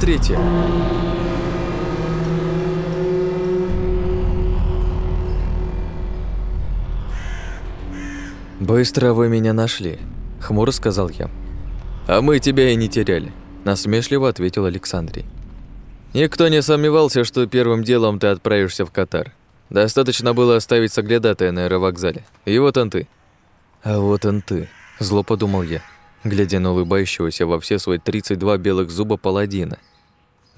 смотрите!» «Быстро вы меня нашли», — хмуро сказал я. «А мы тебя и не теряли», — насмешливо ответил Александрий. «Никто не сомневался, что первым делом ты отправишься в Катар. Достаточно было оставить соглядатая на аэровокзале. И вот он ты». «А вот он ты», — зло подумал я, глядя на улыбающегося во все свои 32 белых зуба паладина.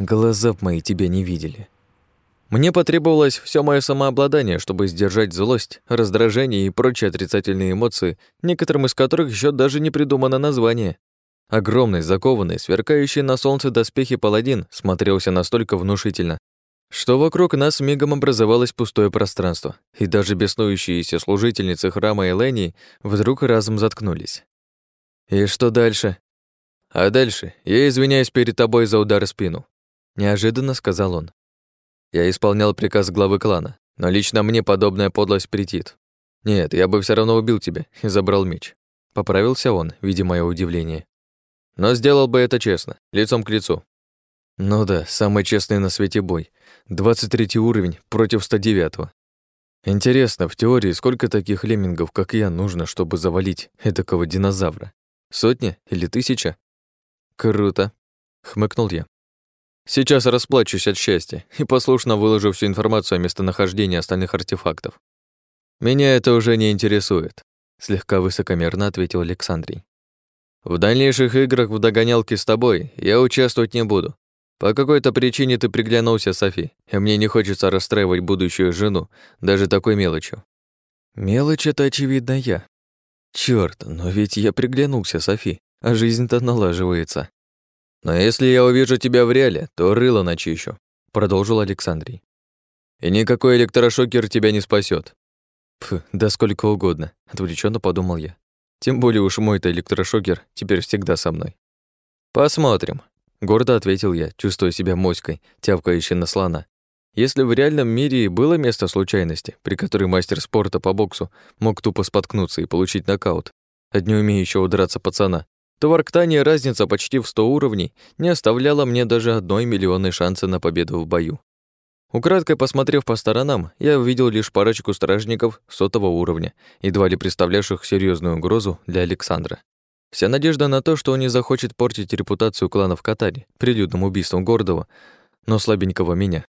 «Глаза мои тебя не видели». Мне потребовалось все мое самообладание, чтобы сдержать злость, раздражение и прочие отрицательные эмоции, некоторым из которых еще даже не придумано название. Огромный, закованный, сверкающий на солнце доспехи паладин смотрелся настолько внушительно, что вокруг нас мигом образовалось пустое пространство, и даже беснующиеся служительницы храма Элении вдруг разом заткнулись. «И что дальше?» «А дальше я извиняюсь перед тобой за удар в спину», — неожиданно сказал он. Я исполнял приказ главы клана, но лично мне подобная подлость претит. Нет, я бы все равно убил тебя и забрал меч. Поправился он, видя мое удивление. Но сделал бы это честно, лицом к лицу. Ну да, самый честный на свете бой. 23 уровень против 109. Интересно, в теории, сколько таких леммингов, как я, нужно, чтобы завалить этакого динозавра? Сотня или тысяча? Круто, хмыкнул я. Сейчас расплачусь от счастья и послушно выложу всю информацию о местонахождении остальных артефактов. Меня это уже не интересует, слегка высокомерно ответил Александрий. В дальнейших играх в догонялки с тобой я участвовать не буду. По какой-то причине ты приглянулся, Софи, и мне не хочется расстраивать будущую жену даже такой мелочью. Мелочь это очевидно я. Чёрт, но ведь я приглянулся, Софи, а жизнь-то налаживается. «Но если я увижу тебя в реале, то рыло начищу», — продолжил Александрий. «И никакой электрошокер тебя не спасет. «Пф, да сколько угодно», — отвлеченно подумал я. «Тем более уж мой-то электрошокер теперь всегда со мной». «Посмотрим», — гордо ответил я, чувствуя себя моськой, тявкающей на слона. Если в реальном мире и было место случайности, при которой мастер спорта по боксу мог тупо споткнуться и получить нокаут от неумеющего драться пацана, то в Арктане разница почти в 100 уровней не оставляла мне даже одной миллионной шанса на победу в бою. Украдкой посмотрев по сторонам, я увидел лишь парочку стражников сотого уровня, едва ли представлявших серьезную угрозу для Александра. Вся надежда на то, что он не захочет портить репутацию клана в Катаре прилюдным убийством гордого, но слабенького меня.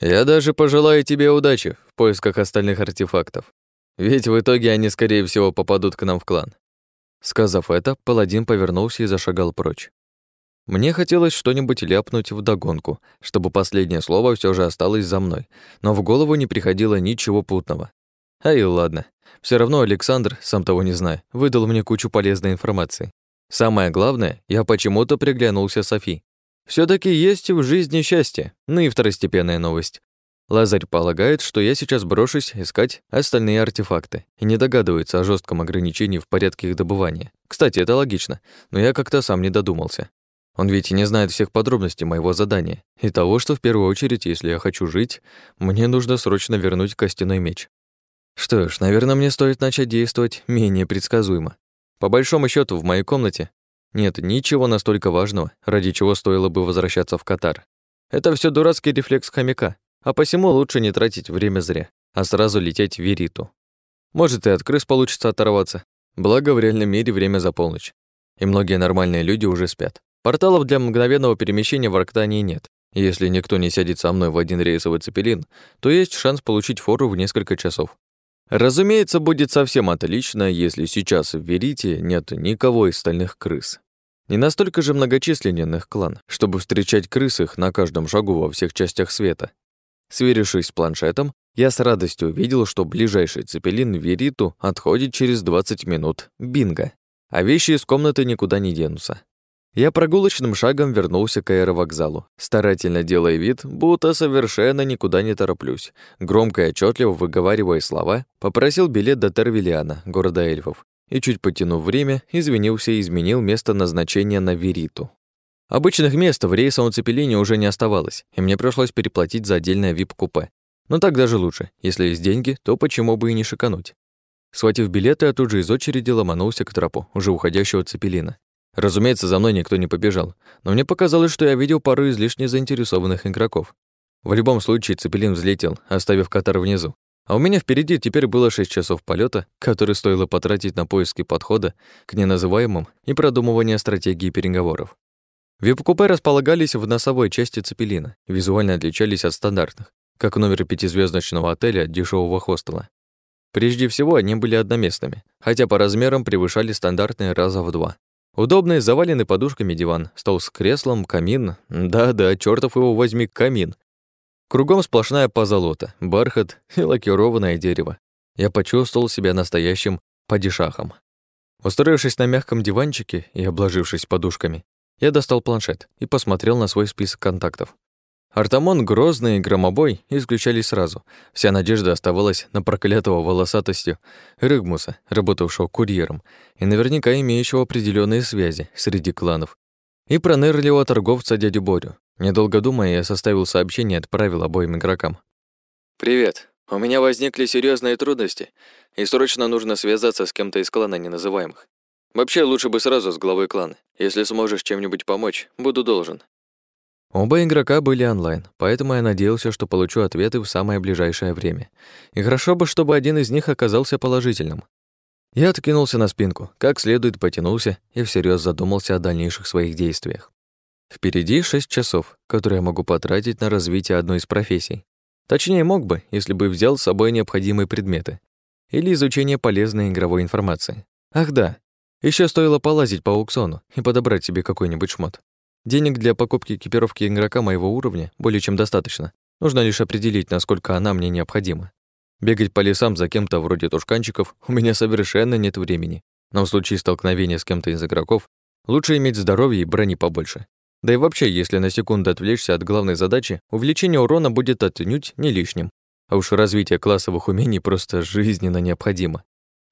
Я даже пожелаю тебе удачи в поисках остальных артефактов. Ведь в итоге они, скорее всего, попадут к нам в клан. Сказав это, паладин повернулся и зашагал прочь. Мне хотелось что-нибудь ляпнуть вдогонку, чтобы последнее слово все же осталось за мной, но в голову не приходило ничего путного. А и ладно. Все равно Александр, сам того не зная, выдал мне кучу полезной информации. Самое главное, я почему-то приглянулся Софи. все таки есть в жизни счастье, ну и второстепенная новость. Лазарь полагает, что я сейчас брошусь искать остальные артефакты и не догадывается о жестком ограничении в порядке их добывания. Кстати, это логично, но я как-то сам не додумался. Он ведь и не знает всех подробностей моего задания и того, что в первую очередь, если я хочу жить, мне нужно срочно вернуть костяной меч. Что ж, наверное, мне стоит начать действовать менее предсказуемо. По большому счету в моей комнате нет ничего настолько важного, ради чего стоило бы возвращаться в Катар. Это все дурацкий рефлекс хомяка, а посему лучше не тратить время зря, а сразу лететь в Вериту. Может, и от крыс получится оторваться. Благо, в реальном мире время за полночь. И многие нормальные люди уже спят. Порталов для мгновенного перемещения в Арктании нет. Если никто не сядет со мной в один рейсовый цепелин, то есть шанс получить фору в несколько часов. Разумеется, будет совсем отлично, если сейчас в Верите нет никого из стальных крыс. Не настолько же многочисленен их клан, чтобы встречать крыс их на каждом шагу во всех частях света. Сверившись с планшетом, я с радостью увидел, что ближайший цепелин в Вериту отходит через 20 минут. Бинго. А вещи из комнаты никуда не денутся. Я прогулочным шагом вернулся к аэровокзалу, старательно делая вид, будто совершенно никуда не тороплюсь. Громко и отчетливо выговаривая слова, попросил билет до Тервилиана, города эльфов, и, чуть потянув время, извинился и изменил место назначения на Вериту. Обычных мест в рейсовом цепелине уже не оставалось, и мне пришлось переплатить за отдельное вип-купе. Но так даже лучше. Если есть деньги, то почему бы и не шикануть? Схватив билеты, я тут же из очереди ломанулся к трапу, уже уходящего цепелина. Разумеется, за мной никто не побежал, но мне показалось, что я видел пару излишне заинтересованных игроков. В любом случае Цепелин взлетел, оставив Катар внизу. А у меня впереди теперь было 6 часов полета, которые стоило потратить на поиски подхода к неназываемым и продумывание стратегии переговоров. Вип-купе располагались в носовой части Цепелина, визуально отличались от стандартных, как номер пятизвездочного отеля от дешевого хостела. Прежде всего, они были одноместными, хотя по размерам превышали стандартные раза в два. Удобный, заваленный подушками диван, стол с креслом, камин. Да-да, чертов его возьми, камин. Кругом сплошная позолота, бархат и лакированное дерево. Я почувствовал себя настоящим падишахом. Устроившись на мягком диванчике и обложившись подушками, я достал планшет и посмотрел на свой список контактов. Артамон, Грозный и Громобой исключались сразу. Вся надежда оставалась на проклятого волосатостью Рыгмуса, работавшего курьером, и наверняка имеющего определенные связи среди кланов. И пронырливого торговца дядю Борю. Недолго думая, я составил сообщение и отправил обоим игрокам. «Привет. У меня возникли серьезные трудности, и срочно нужно связаться с кем-то из клана неназываемых. Вообще, лучше бы сразу с главой клана. Если сможешь чем-нибудь помочь, буду должен. Оба игрока были онлайн, поэтому я надеялся, что получу ответы в самое ближайшее время. И хорошо бы, чтобы один из них оказался положительным. Я откинулся на спинку, как следует потянулся и всерьез задумался о дальнейших своих действиях. Впереди шесть часов, которые я могу потратить на развитие одной из профессий. Точнее, мог бы, если бы взял с собой необходимые предметы. Или изучение полезной игровой информации. Ах да, еще стоило полазить по аукциону и подобрать себе какой-нибудь шмот. Денег для покупки экипировки игрока моего уровня более чем достаточно. Нужно лишь определить, насколько она мне необходима. Бегать по лесам за кем-то вроде тушканчиков у меня совершенно нет времени. Но в случае столкновения с кем-то из игроков лучше иметь здоровье и брони побольше. Да и вообще, если на секунду отвлечься от главной задачи, увеличение урона будет отнюдь не лишним. А уж развитие классовых умений просто жизненно необходимо.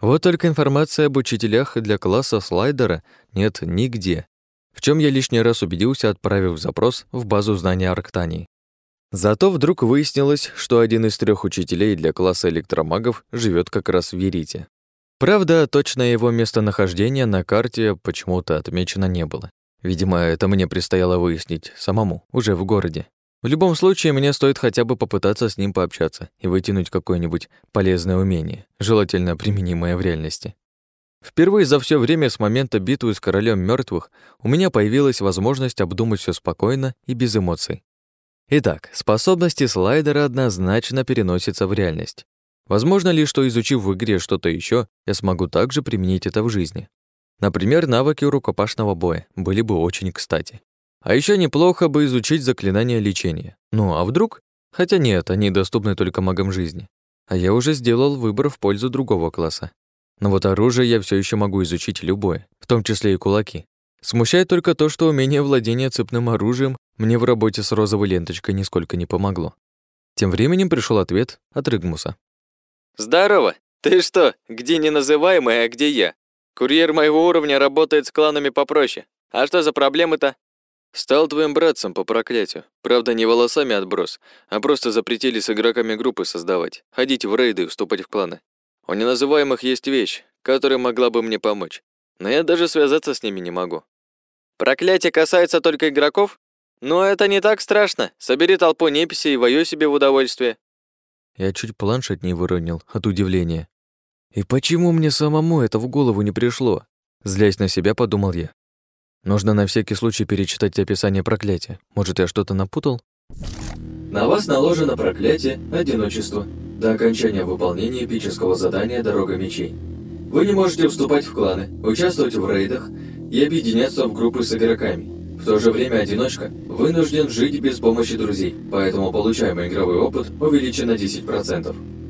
Вот только информация об учителях для класса слайдера нет нигде в чем я лишний раз убедился, отправив запрос в базу знания Арктании. Зато вдруг выяснилось, что один из трех учителей для класса электромагов живет как раз в Верите. Правда, точное его местонахождение на карте почему-то отмечено не было. Видимо, это мне предстояло выяснить самому, уже в городе. В любом случае, мне стоит хотя бы попытаться с ним пообщаться и вытянуть какое-нибудь полезное умение, желательно применимое в реальности. Впервые за все время с момента битвы с королем мертвых у меня появилась возможность обдумать все спокойно и без эмоций. Итак, способности слайдера однозначно переносятся в реальность. Возможно ли, что изучив в игре что-то еще, я смогу также применить это в жизни? Например, навыки рукопашного боя были бы очень кстати. А еще неплохо бы изучить заклинания лечения. Ну, а вдруг? Хотя нет, они доступны только магам жизни. А я уже сделал выбор в пользу другого класса. Но вот оружие я все еще могу изучить любое, в том числе и кулаки. Смущает только то, что умение владения цепным оружием мне в работе с розовой ленточкой нисколько не помогло. Тем временем пришел ответ от Рыгмуса. «Здорово! Ты что, где неназываемый, а где я? Курьер моего уровня работает с кланами попроще. А что за проблемы-то?» «Стал твоим братцем по проклятию. Правда, не волосами отброс, а просто запретили с игроками группы создавать, ходить в рейды и вступать в кланы. У неназываемых есть вещь, которая могла бы мне помочь, но я даже связаться с ними не могу. Проклятие касается только игроков? Но это не так страшно. Собери толпу неписи и воюй себе в удовольствие. Я чуть планшет не выронил от удивления. И почему мне самому это в голову не пришло? Злясь на себя, подумал я. Нужно на всякий случай перечитать описание проклятия. Может, я что-то напутал? На вас наложено проклятие одиночество до окончания выполнения эпического задания «Дорога мечей». Вы не можете вступать в кланы, участвовать в рейдах и объединяться в группы с игроками. В то же время одиночка вынужден жить без помощи друзей, поэтому получаемый игровой опыт увеличен на 10%.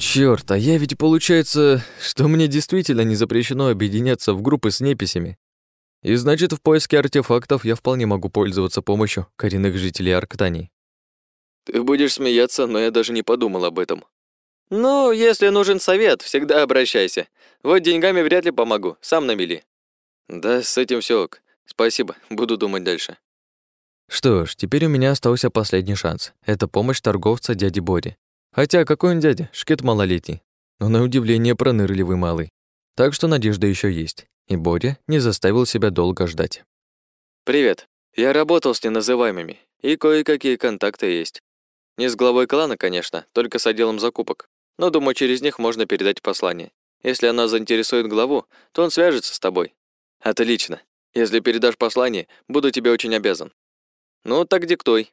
Чёрт, а я ведь получается, что мне действительно не запрещено объединяться в группы с неписями. И значит, в поиске артефактов я вполне могу пользоваться помощью коренных жителей Арктании. Ты будешь смеяться, но я даже не подумал об этом. Ну, если нужен совет, всегда обращайся. Вот деньгами вряд ли помогу, сам на мели. Да, с этим все ок. Спасибо, буду думать дальше. Что ж, теперь у меня остался последний шанс. Это помощь торговца дяди Бори. Хотя какой он дядя, шкет малолетний. Но на удивление пронырливый малый. Так что надежда еще есть. и Боря не заставил себя долго ждать. «Привет. Я работал с неназываемыми, и кое-какие контакты есть. Не с главой клана, конечно, только с отделом закупок. Но, думаю, через них можно передать послание. Если она заинтересует главу, то он свяжется с тобой. Отлично. Если передашь послание, буду тебе очень обязан. Ну, так диктуй.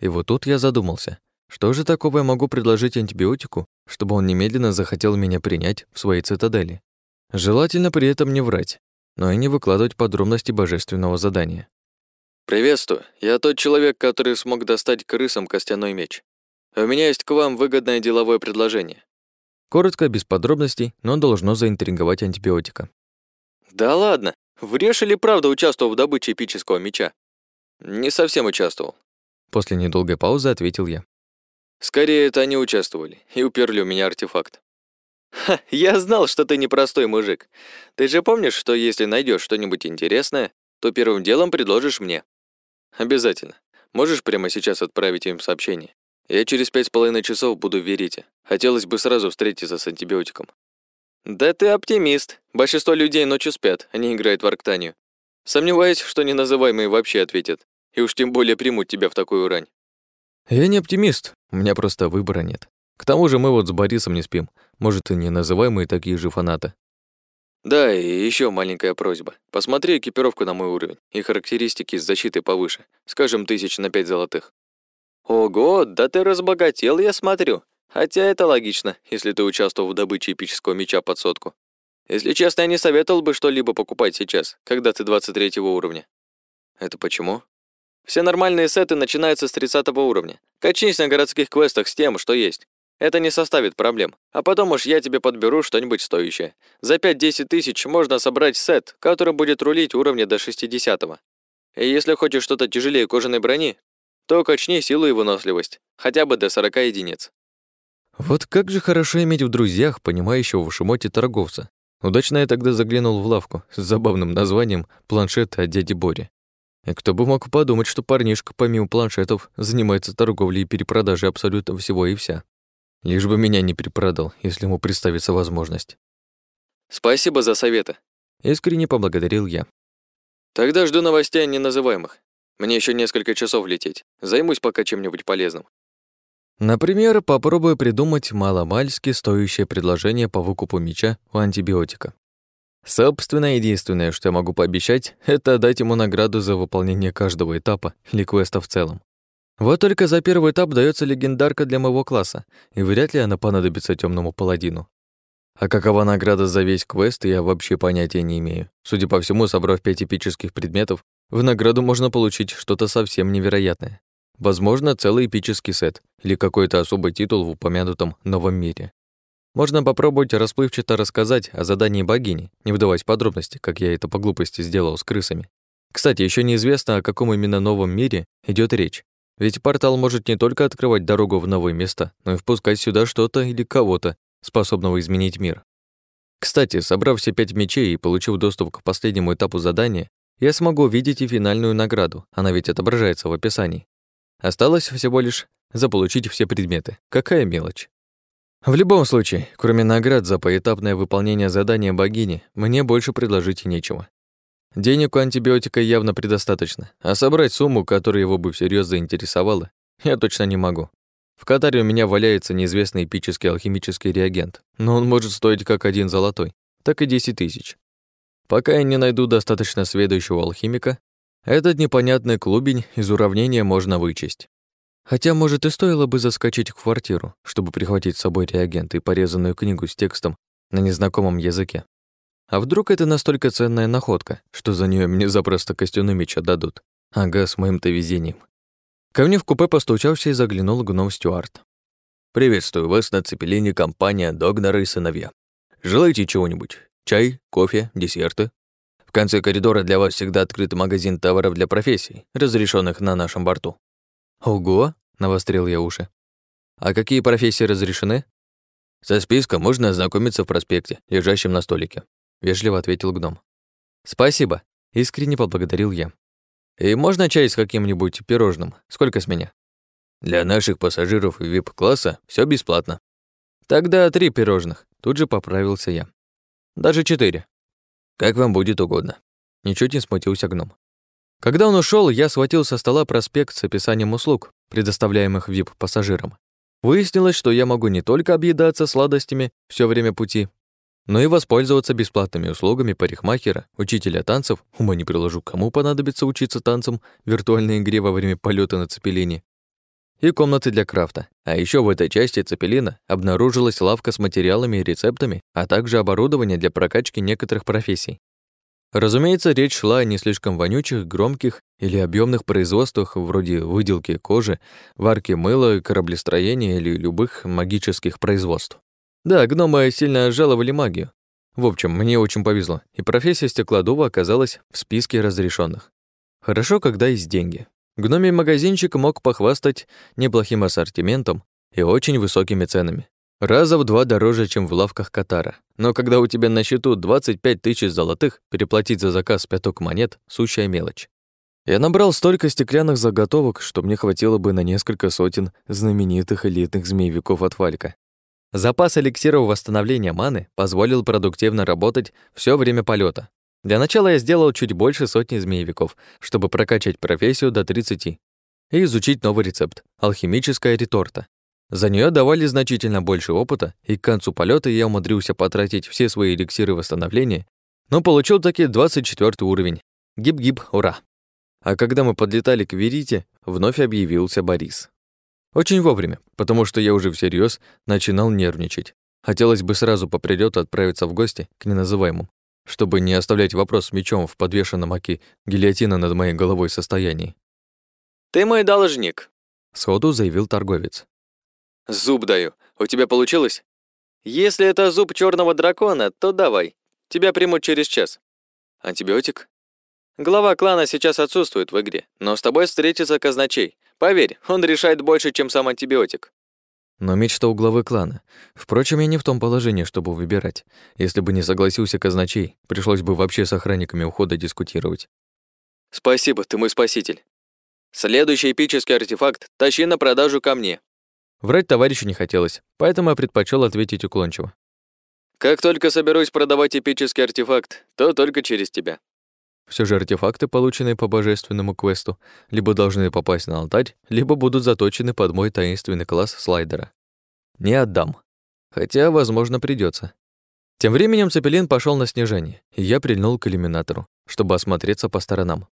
И вот тут я задумался. Что же такого я могу предложить антибиотику, чтобы он немедленно захотел меня принять в своей цитадели? Желательно при этом не врать, но и не выкладывать подробности божественного задания. «Приветствую. Я тот человек, который смог достать крысам костяной меч. У меня есть к вам выгодное деловое предложение». Коротко, без подробностей, но должно заинтриговать антибиотика. «Да ладно. Врешь или правда участвовал в добыче эпического меча?» «Не совсем участвовал». После недолгой паузы ответил я. Скорее, это они участвовали и уперли у меня артефакт. Ха, я знал, что ты непростой мужик. Ты же помнишь, что если найдешь что-нибудь интересное, то первым делом предложишь мне. Обязательно. Можешь прямо сейчас отправить им сообщение? Я через пять с половиной часов буду в Верите. Хотелось бы сразу встретиться с антибиотиком. Да ты оптимист. Большинство людей ночью спят, они играют в Арктанию. Сомневаюсь, что неназываемые вообще ответят. И уж тем более примут тебя в такую рань. Я не оптимист, у меня просто выбора нет. К тому же мы вот с Борисом не спим. Может, и не называемые такие же фанаты. Да, и еще маленькая просьба. Посмотри экипировку на мой уровень и характеристики с защитой повыше. Скажем, тысяч на пять золотых. Ого, да ты разбогател, я смотрю. Хотя это логично, если ты участвовал в добыче эпического меча под сотку. Если честно, я не советовал бы что-либо покупать сейчас, когда ты 23 уровня. Это почему? Все нормальные сеты начинаются с 30 уровня. Качнись на городских квестах с тем, что есть. Это не составит проблем. А потом уж я тебе подберу что-нибудь стоящее. За 5-10 тысяч можно собрать сет, который будет рулить уровня до 60 -го. И если хочешь что-то тяжелее кожаной брони, то качни силу и выносливость, хотя бы до 40 единиц. Вот как же хорошо иметь в друзьях понимающего в шимоте торговца. Удачно я тогда заглянул в лавку с забавным названием «Планшет от дяди Бори». И кто бы мог подумать, что парнишка помимо планшетов занимается торговлей и перепродажей абсолютно всего и вся. Лишь бы меня не перепродал, если ему представится возможность. Спасибо за советы. Искренне поблагодарил я. Тогда жду новостей о неназываемых. Мне еще несколько часов лететь. Займусь пока чем-нибудь полезным. Например, попробую придумать маломальски стоящее предложение по выкупу меча у антибиотика. Собственно, единственное, что я могу пообещать, это дать ему награду за выполнение каждого этапа или квеста в целом. Вот только за первый этап дается легендарка для моего класса, и вряд ли она понадобится темному паладину. А какова награда за весь квест, я вообще понятия не имею. Судя по всему, собрав пять эпических предметов, в награду можно получить что-то совсем невероятное. Возможно, целый эпический сет или какой-то особый титул в упомянутом новом мире. Можно попробовать расплывчато рассказать о задании богини, не вдаваясь в подробности, как я это по глупости сделал с крысами. Кстати, еще неизвестно, о каком именно новом мире идет речь. Ведь портал может не только открывать дорогу в новые места, но и впускать сюда что-то или кого-то, способного изменить мир. Кстати, собрав все пять мечей и получив доступ к последнему этапу задания, я смогу увидеть и финальную награду, она ведь отображается в описании. Осталось всего лишь заполучить все предметы. Какая мелочь. В любом случае, кроме наград за поэтапное выполнение задания богини, мне больше предложить нечего. Денег у антибиотика явно предостаточно, а собрать сумму, которая его бы всерьез заинтересовала, я точно не могу. В Катаре у меня валяется неизвестный эпический алхимический реагент, но он может стоить как один золотой, так и 10 тысяч. Пока я не найду достаточно сведущего алхимика, этот непонятный клубень из уравнения можно вычесть. Хотя, может, и стоило бы заскочить в квартиру, чтобы прихватить с собой реагент и порезанную книгу с текстом на незнакомом языке. А вдруг это настолько ценная находка, что за нее мне запросто костяной меч отдадут? Ага, с моим-то везением. Ко мне в купе постучался и заглянул гном Стюарт. «Приветствую вас на Цепелине компания Догнера и сыновья. Желаете чего-нибудь? Чай, кофе, десерты?» В конце коридора для вас всегда открыт магазин товаров для профессий, разрешенных на нашем борту. «Ого!» — навострил я уши. «А какие профессии разрешены?» «Со списком можно ознакомиться в проспекте, лежащем на столике», — вежливо ответил гном. «Спасибо», — искренне поблагодарил я. «И можно чай с каким-нибудь пирожным? Сколько с меня?» «Для наших пассажиров VIP-класса все бесплатно». «Тогда три пирожных», — тут же поправился я. «Даже четыре». Как вам будет угодно. Ничуть не смутился гном. Когда он ушел, я схватил со стола проспект с описанием услуг, предоставляемых VIP-пассажирам. Выяснилось, что я могу не только объедаться сладостями все время пути, но и воспользоваться бесплатными услугами парикмахера, учителя танцев, ума не приложу, кому понадобится учиться танцам в виртуальной игре во время полета на цепелине, и комнаты для крафта. А еще в этой части цепелина обнаружилась лавка с материалами и рецептами, а также оборудование для прокачки некоторых профессий. Разумеется, речь шла о не слишком вонючих, громких или объемных производствах вроде выделки кожи, варки мыла, кораблестроения или любых магических производств. Да, гномы сильно жаловали магию. В общем, мне очень повезло, и профессия стеклодува оказалась в списке разрешенных. Хорошо, когда есть деньги. Гномий магазинчик мог похвастать неплохим ассортиментом и очень высокими ценами. Раза в два дороже, чем в лавках Катара. Но когда у тебя на счету 25 тысяч золотых, переплатить за заказ пяток монет – сущая мелочь. Я набрал столько стеклянных заготовок, что мне хватило бы на несколько сотен знаменитых элитных змеевиков от Валька. Запас эликсиров восстановления маны позволил продуктивно работать все время полета. Для начала я сделал чуть больше сотни змеевиков, чтобы прокачать профессию до 30 и изучить новый рецепт – алхимическая реторта. За нее давали значительно больше опыта, и к концу полета я умудрился потратить все свои эликсиры восстановления, но получил таки 24 уровень. Гиб-гиб, ура! А когда мы подлетали к Верите, вновь объявился Борис. Очень вовремя, потому что я уже всерьез начинал нервничать. Хотелось бы сразу по прилету отправиться в гости к неназываемым, чтобы не оставлять вопрос с мечом в подвешенном оки гильотина над моей головой состоянии. «Ты мой должник», — сходу заявил торговец. Зуб даю. У тебя получилось? Если это зуб черного дракона, то давай. Тебя примут через час. Антибиотик? Глава клана сейчас отсутствует в игре, но с тобой встретится казначей. Поверь, он решает больше, чем сам антибиотик. Но мечта у главы клана. Впрочем, я не в том положении, чтобы выбирать. Если бы не согласился казначей, пришлось бы вообще с охранниками ухода дискутировать. Спасибо, ты мой спаситель. Следующий эпический артефакт тащи на продажу ко мне. Врать товарищу не хотелось, поэтому я предпочел ответить уклончиво. «Как только соберусь продавать эпический артефакт, то только через тебя». Все же артефакты, полученные по божественному квесту, либо должны попасть на алтарь, либо будут заточены под мой таинственный класс слайдера. Не отдам. Хотя, возможно, придется. Тем временем Цепелин пошел на снижение, и я прильнул к иллюминатору, чтобы осмотреться по сторонам.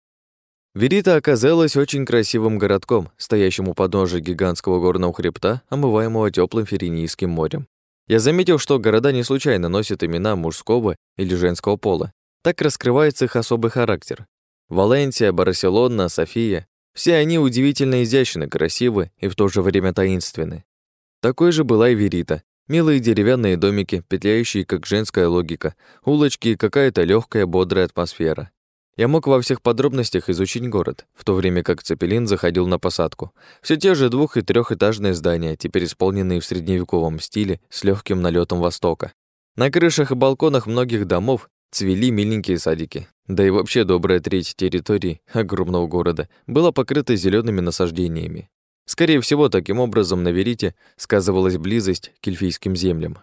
Верита оказалась очень красивым городком, стоящим у подножия гигантского горного хребта, омываемого теплым Ференийским морем. Я заметил, что города не случайно носят имена мужского или женского пола. Так раскрывается их особый характер. Валенсия, Барселона, София — все они удивительно изящны, красивы и в то же время таинственны. Такой же была и Верита. Милые деревянные домики, петляющие как женская логика, улочки и какая-то легкая бодрая атмосфера. Я мог во всех подробностях изучить город, в то время как Цепелин заходил на посадку. Все те же двух- и трехэтажные здания, теперь исполненные в средневековом стиле с легким налетом Востока. На крышах и балконах многих домов цвели миленькие садики. Да и вообще добрая треть территории огромного города была покрыта зелеными насаждениями. Скорее всего, таким образом на Верите сказывалась близость к эльфийским землям.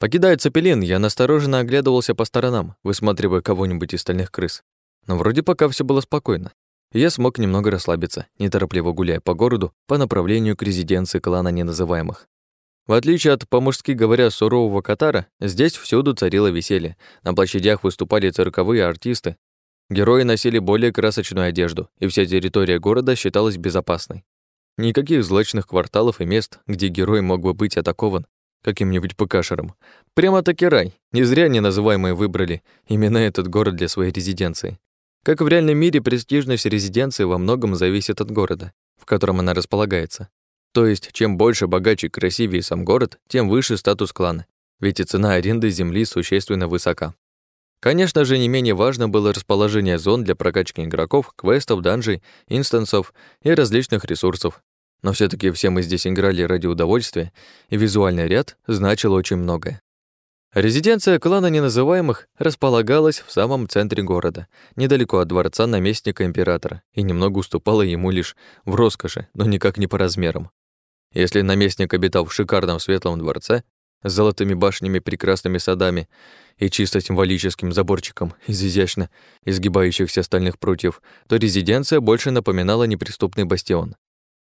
Покидая Цепелин, я настороженно оглядывался по сторонам, высматривая кого-нибудь из стальных крыс. Но вроде пока все было спокойно. Я смог немного расслабиться, неторопливо гуляя по городу по направлению к резиденции клана неназываемых. В отличие от, по-мужски говоря, сурового Катара, здесь всюду царило веселье. На площадях выступали цирковые артисты. Герои носили более красочную одежду, и вся территория города считалась безопасной. Никаких злачных кварталов и мест, где герой мог бы быть атакован каким-нибудь ПКшером. Прямо-таки рай. Не зря неназываемые выбрали именно этот город для своей резиденции. Как в реальном мире, престижность резиденции во многом зависит от города, в котором она располагается. То есть, чем больше, богаче и красивее сам город, тем выше статус клана, ведь и цена аренды земли существенно высока. Конечно же, не менее важно было расположение зон для прокачки игроков, квестов, данжей, инстансов и различных ресурсов. Но все таки все мы здесь играли ради удовольствия, и визуальный ряд значил очень многое. Резиденция клана неназываемых располагалась в самом центре города, недалеко от дворца наместника императора, и немного уступала ему лишь в роскоши, но никак не по размерам. Если наместник обитал в шикарном светлом дворце, с золотыми башнями, прекрасными садами и чисто символическим заборчиком из изящно изгибающихся стальных прутьев, то резиденция больше напоминала неприступный бастион.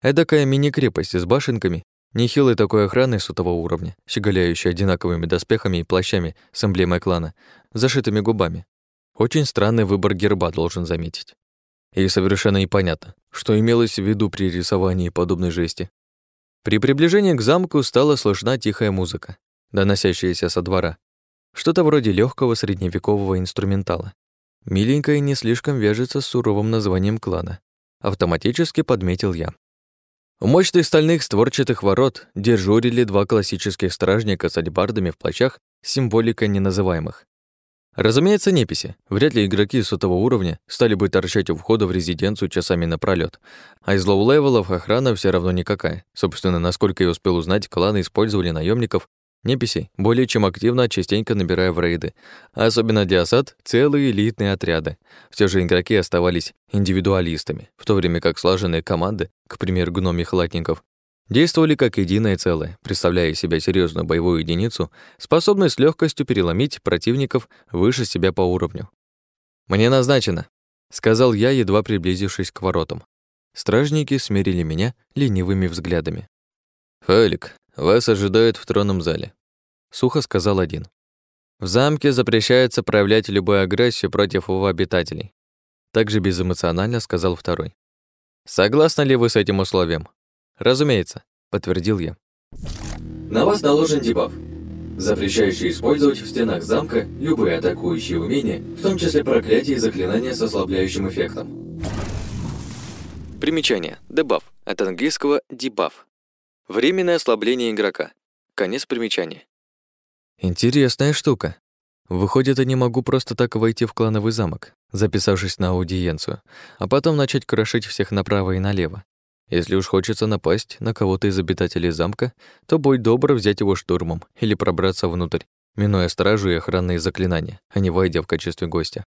Эдакая мини-крепость с башенками, нехилой такой охраной сотого уровня, щеголяющей одинаковыми доспехами и плащами с эмблемой клана, зашитыми губами. Очень странный выбор герба, должен заметить. И совершенно непонятно, что имелось в виду при рисовании подобной жести. При приближении к замку стала слышна тихая музыка, доносящаяся со двора. Что-то вроде легкого средневекового инструментала. Миленько и не слишком вяжется с суровым названием клана. Автоматически подметил я. У мощных стальных створчатых ворот дежурили два классических стражника с альбардами в плащах с символикой неназываемых. Разумеется, неписи. Вряд ли игроки сотого уровня стали бы торчать у входа в резиденцию часами напролёт. А из лоу-левелов охрана все равно никакая. Собственно, насколько я успел узнать, кланы использовали наемников неписей, более чем активно, частенько набирая в рейды. Особенно для осад — целые элитные отряды. Все же игроки оставались индивидуалистами, в то время как слаженные команды, к примеру, гномих латников, действовали как единое целое, представляя себя серьезную боевую единицу, способную с легкостью переломить противников выше себя по уровню. «Мне назначено», — сказал я, едва приблизившись к воротам. Стражники смирили меня ленивыми взглядами. «Халик, вас ожидают в тронном зале», — сухо сказал один. «В замке запрещается проявлять любую агрессию против его обитателей», — также безэмоционально сказал второй. «Согласны ли вы с этим условием?» «Разумеется», — подтвердил я. На вас наложен дебаф, запрещающий использовать в стенах замка любые атакующие умения, в том числе проклятия и заклинания с ослабляющим эффектом. Примечание. Дебаф. От английского дебаф. Временное ослабление игрока. Конец примечания. Интересная штука. Выходит, я не могу просто так войти в клановый замок, записавшись на аудиенцию, а потом начать крошить всех направо и налево. Если уж хочется напасть на кого-то из обитателей замка, то будь добр взять его штурмом или пробраться внутрь, минуя стражу и охранные заклинания, а не войдя в качестве гостя.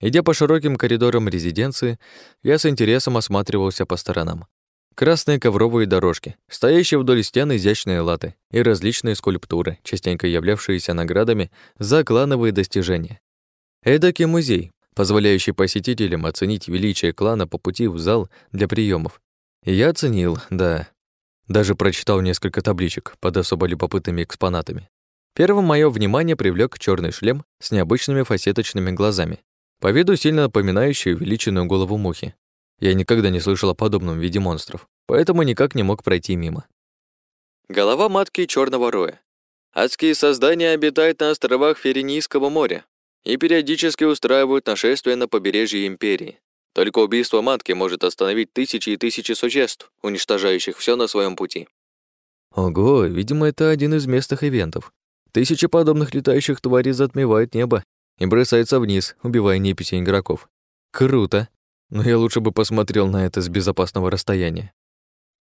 Идя по широким коридорам резиденции, я с интересом осматривался по сторонам. Красные ковровые дорожки, стоящие вдоль стен изящные латы и различные скульптуры, частенько являвшиеся наградами за клановые достижения. Эдакий музей, позволяющий посетителям оценить величие клана по пути в зал для приемов я оценил, да. Даже прочитал несколько табличек под особо любопытными экспонатами. Первым мое внимание привлек черный шлем с необычными фасеточными глазами, по виду сильно напоминающий увеличенную голову мухи. Я никогда не слышал о подобном виде монстров, поэтому никак не мог пройти мимо. Голова матки черного роя. Адские создания обитают на островах Ференийского моря и периодически устраивают нашествия на побережье Империи. Только убийство матки может остановить тысячи и тысячи существ, уничтожающих все на своем пути. Ого, видимо, это один из местных ивентов. Тысячи подобных летающих тварей затмевают небо и бросаются вниз, убивая неписи игроков. Круто. Но я лучше бы посмотрел на это с безопасного расстояния.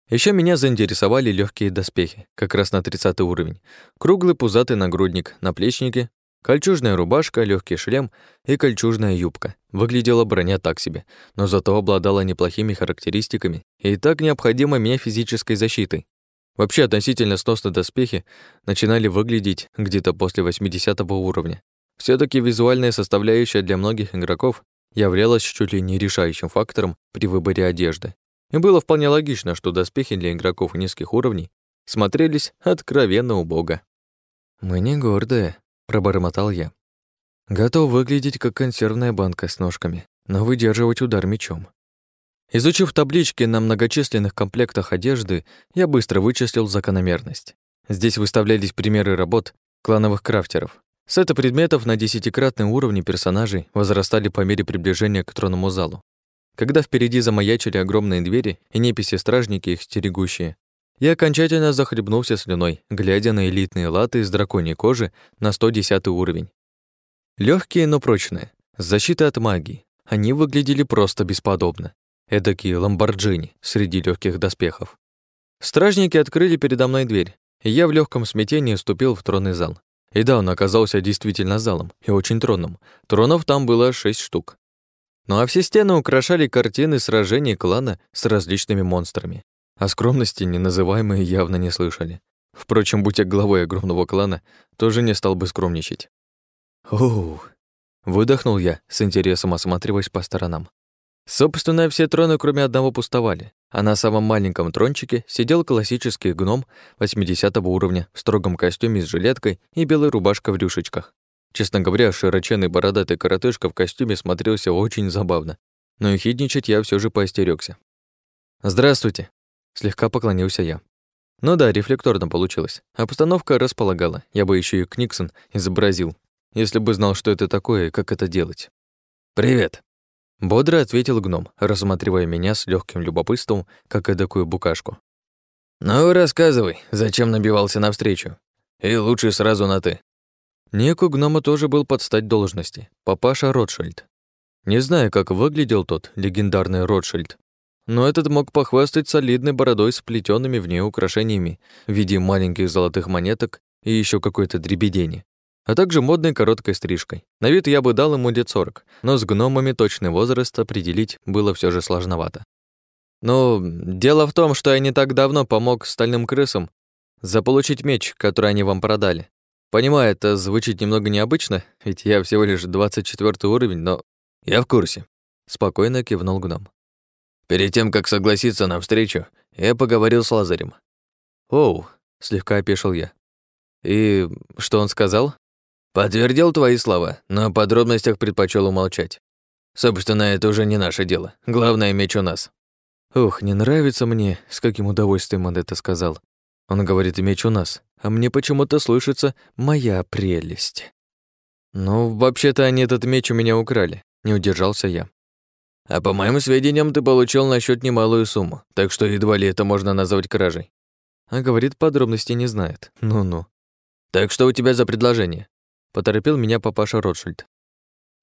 Еще меня заинтересовали легкие доспехи, как раз на 30 уровень. Круглый пузатый нагрудник, наплечники, Кольчужная рубашка, легкий шлем и кольчужная юбка. Выглядела броня так себе, но зато обладала неплохими характеристиками и так необходимой мне физической защитой. Вообще относительно сносно доспехи начинали выглядеть где-то после 80 уровня. все таки визуальная составляющая для многих игроков являлась чуть ли не решающим фактором при выборе одежды. И было вполне логично, что доспехи для игроков низких уровней смотрелись откровенно убого. «Мы не гордые», пробормотал я. Готов выглядеть как консервная банка с ножками, но выдерживать удар мечом. Изучив таблички на многочисленных комплектах одежды, я быстро вычислил закономерность. Здесь выставлялись примеры работ клановых крафтеров. Сеты предметов на десятикратном уровне персонажей возрастали по мере приближения к тронному залу. Когда впереди замаячили огромные двери и неписи-стражники, их стерегущие, я окончательно захлебнулся слюной, глядя на элитные латы из драконьей кожи на 110 уровень. Легкие, но прочные, с защитой от магии. Они выглядели просто бесподобно. Эдакие ламборджини среди легких доспехов. Стражники открыли передо мной дверь, и я в легком смятении вступил в тронный зал. И да, он оказался действительно залом, и очень тронным. Тронов там было шесть штук. Ну а все стены украшали картины сражений клана с различными монстрами. О скромности неназываемые явно не слышали. Впрочем, будь я главой огромного клана, тоже не стал бы скромничать. Оу, выдохнул я, с интересом осматриваясь по сторонам. Собственно, все троны, кроме одного, пустовали, а на самом маленьком трончике сидел классический гном 80 уровня в строгом костюме с жилеткой и белой рубашкой в рюшечках. Честно говоря, широченный бородатый коротышка в костюме смотрелся очень забавно, но и хидничать я все же поостерёгся. «Здравствуйте», — слегка поклонился я. Ну да, рефлекторно получилось. Обстановка располагала. Я бы еще и Книксон изобразил, если бы знал, что это такое и как это делать. «Привет!» Бодро ответил гном, рассматривая меня с легким любопытством, как эдакую букашку. «Ну, рассказывай, зачем набивался навстречу? И лучше сразу на «ты». Ник у гнома тоже был под стать должности, папаша Ротшильд. Не знаю, как выглядел тот легендарный Ротшильд, но этот мог похвастать солидной бородой с плетёными в ней украшениями в виде маленьких золотых монеток и еще какой-то дребедени, а также модной короткой стрижкой. На вид я бы дал ему лет сорок, но с гномами точный возраст определить было все же сложновато. Ну, дело в том, что я не так давно помог стальным крысам заполучить меч, который они вам продали. Понимаю, это звучит немного необычно, ведь я всего лишь 24 уровень, но я в курсе. Спокойно кивнул гном. Перед тем, как согласиться на встречу, я поговорил с Лазарем. «Оу», — слегка опешил я. «И что он сказал?» «Подтвердил твои слова, но о подробностях предпочел умолчать. Собственно, это уже не наше дело. Главное, меч у нас». Ух, не нравится мне, с каким удовольствием он это сказал. Он говорит, меч у нас, а мне почему-то слышится «моя прелесть». Ну, вообще-то они этот меч у меня украли, не удержался я. А по моим сведениям, ты получил на счет немалую сумму, так что едва ли это можно назвать кражей. А говорит, подробностей не знает. Ну-ну. Так что у тебя за предложение? Поторопил меня папаша Ротшильд.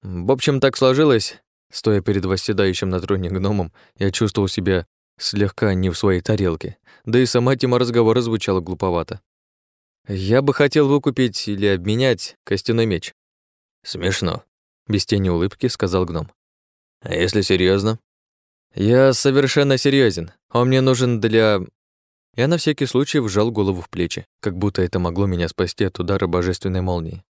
В общем, так сложилось. Стоя перед восседающим на троне гномом, я чувствовал себя слегка не в своей тарелке. Да и сама тема разговора звучала глуповато. Я бы хотел выкупить или обменять костяной меч. Смешно, без тени улыбки сказал гном. А если серьезно? Я совершенно серьезен. Он мне нужен для... Я на всякий случай вжал голову в плечи, как будто это могло меня спасти от удара божественной молнии.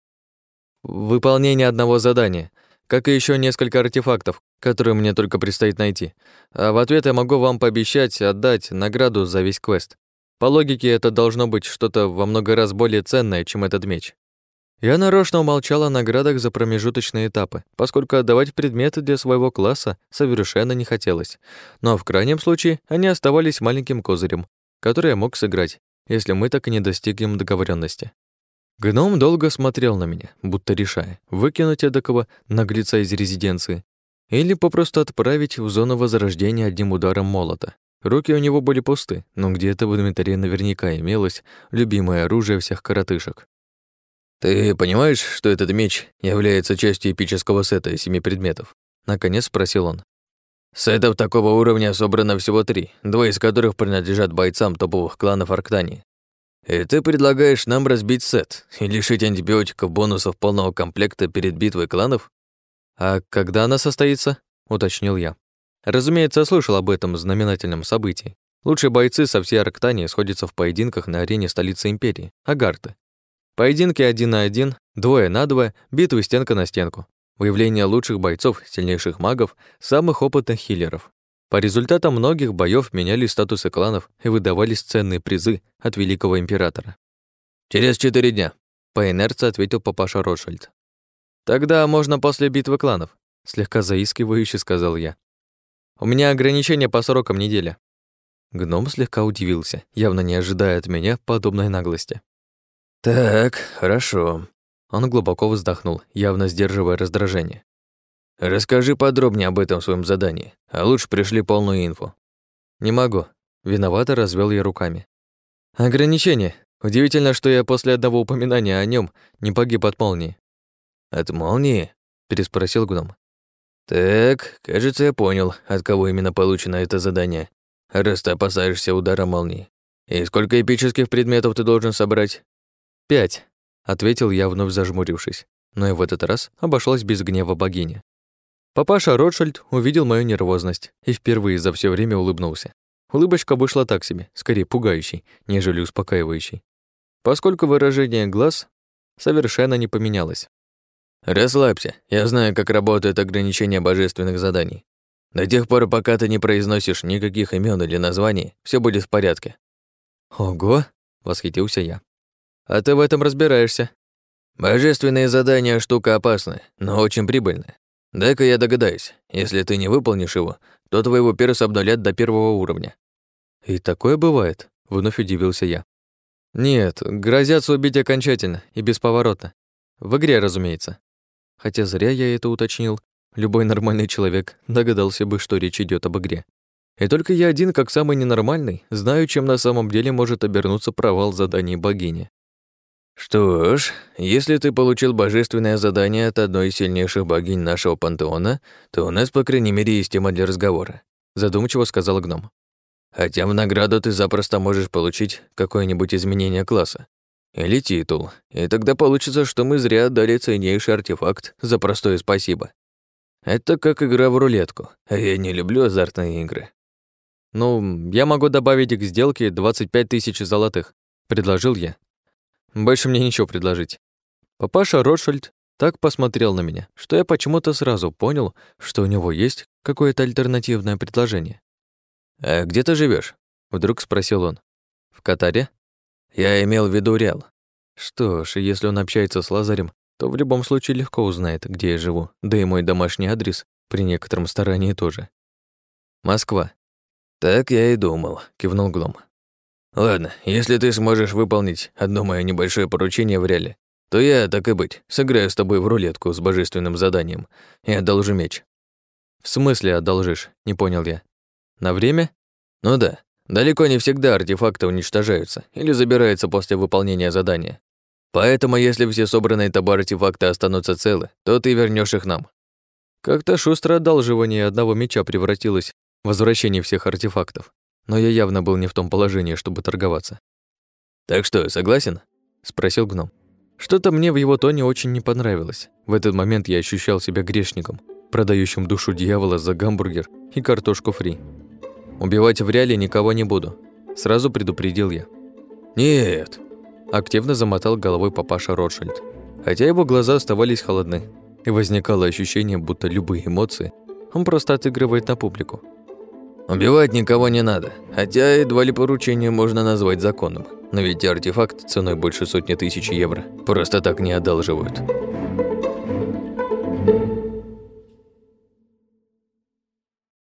Выполнение одного задания, как и еще несколько артефактов, которые мне только предстоит найти. А в ответ я могу вам пообещать отдать награду за весь квест. По логике, это должно быть что-то во много раз более ценное, чем этот меч. Я нарочно умолчал о наградах за промежуточные этапы, поскольку отдавать предметы для своего класса совершенно не хотелось. Но в крайнем случае они оставались маленьким козырем, который я мог сыграть, если мы так и не достигнем договоренности. Гном долго смотрел на меня, будто решая, выкинуть эдакого наглеца из резиденции или попросту отправить в зону возрождения одним ударом молота. Руки у него были пусты, но где-то в инвентаре наверняка имелось любимое оружие всех коротышек. «Ты понимаешь, что этот меч является частью эпического сета из семи предметов?» Наконец спросил он. «Сетов такого уровня собрано всего три, двое из которых принадлежат бойцам топовых кланов Арктании. И ты предлагаешь нам разбить сет и лишить антибиотиков бонусов полного комплекта перед битвой кланов? А когда она состоится? уточнил я. Разумеется, слышал об этом знаменательном событии. Лучшие бойцы со всей Арктании сходятся в поединках на арене столицы империи, Агарты. Поединки один на один, двое на двое, битвы стенка на стенку. Выявление лучших бойцов, сильнейших магов, самых опытных хиллеров. По результатам многих боёв меняли статусы кланов и выдавались ценные призы от великого императора. «Через четыре дня», — по инерции ответил папаша Ротшильд. «Тогда можно после битвы кланов», — слегка заискивающе сказал я. «У меня ограничение по срокам неделя». Гном слегка удивился, явно не ожидая от меня подобной наглости. «Так, хорошо». Он глубоко вздохнул, явно сдерживая раздражение. «Расскажи подробнее об этом своем задании, а лучше пришли полную инфу». «Не могу». Виновато развел я руками. «Ограничение. Удивительно, что я после одного упоминания о нем не погиб от молнии». «От молнии?» – переспросил гном. «Так, кажется, я понял, от кого именно получено это задание, раз ты опасаешься удара молнии. И сколько эпических предметов ты должен собрать?» «Пять», — ответил я, вновь зажмурившись. Но и в этот раз обошлась без гнева богини. Папаша Ротшильд увидел мою нервозность и впервые за все время улыбнулся. Улыбочка вышла так себе, скорее пугающей, нежели успокаивающей. поскольку выражение глаз совершенно не поменялось. «Расслабься, я знаю, как работают ограничения божественных заданий. До тех пор, пока ты не произносишь никаких имен или названий, все будет в порядке». «Ого!» — восхитился я. «А ты в этом разбираешься?» «Божественные задания — штука опасная, но очень прибыльная. Дай-ка я догадаюсь, если ты не выполнишь его, то твоего перса обнулят до первого уровня». «И такое бывает?» — вновь удивился я. «Нет, грозятся убить окончательно и бесповоротно. В игре, разумеется. Хотя зря я это уточнил. Любой нормальный человек догадался бы, что речь идет об игре. И только я один, как самый ненормальный, знаю, чем на самом деле может обернуться провал заданий богини. Что ж, если ты получил божественное задание от одной из сильнейших богинь нашего пантеона, то у нас, по крайней мере, есть тема для разговора, задумчиво сказал гном. Хотя в награду ты запросто можешь получить какое-нибудь изменение класса. Или титул. И тогда получится, что мы зря отдали ценнейший артефакт за простое спасибо. Это как игра в рулетку, я не люблю азартные игры. Ну, я могу добавить к сделке 25 тысяч золотых, предложил я. Больше мне ничего предложить. Папаша Ротшильд так посмотрел на меня, что я почему-то сразу понял, что у него есть какое-то альтернативное предложение. «А где ты живешь? Вдруг спросил он. «В Катаре?» Я имел в виду Реал. Что ж, если он общается с Лазарем, то в любом случае легко узнает, где я живу, да и мой домашний адрес при некотором старании тоже. Москва. Так я и думал, кивнул Глом. Ладно, если ты сможешь выполнить одно мое небольшое поручение в Реале, то я, так и быть, сыграю с тобой в рулетку с божественным заданием и одолжу меч. В смысле одолжишь? Не понял я. На время? Ну да, Далеко не всегда артефакты уничтожаются или забираются после выполнения задания. Поэтому, если все собранные тобой артефакты останутся целы, то ты вернешь их нам. Как-то шустро одалживание одного меча превратилось в возвращение всех артефактов. Но я явно был не в том положении, чтобы торговаться. «Так что, согласен?» — спросил гном. Что-то мне в его тоне очень не понравилось. В этот момент я ощущал себя грешником, продающим душу дьявола за гамбургер и картошку фри. Убивать в реале никого не буду. Сразу предупредил я. Нет. Активно замотал головой папаша Ротшильд. Хотя его глаза оставались холодны. И возникало ощущение, будто любые эмоции он просто отыгрывает на публику. Убивать никого не надо, хотя едва ли поручение можно назвать законным. Но ведь артефакт ценой больше сотни тысяч евро просто так не одалживают.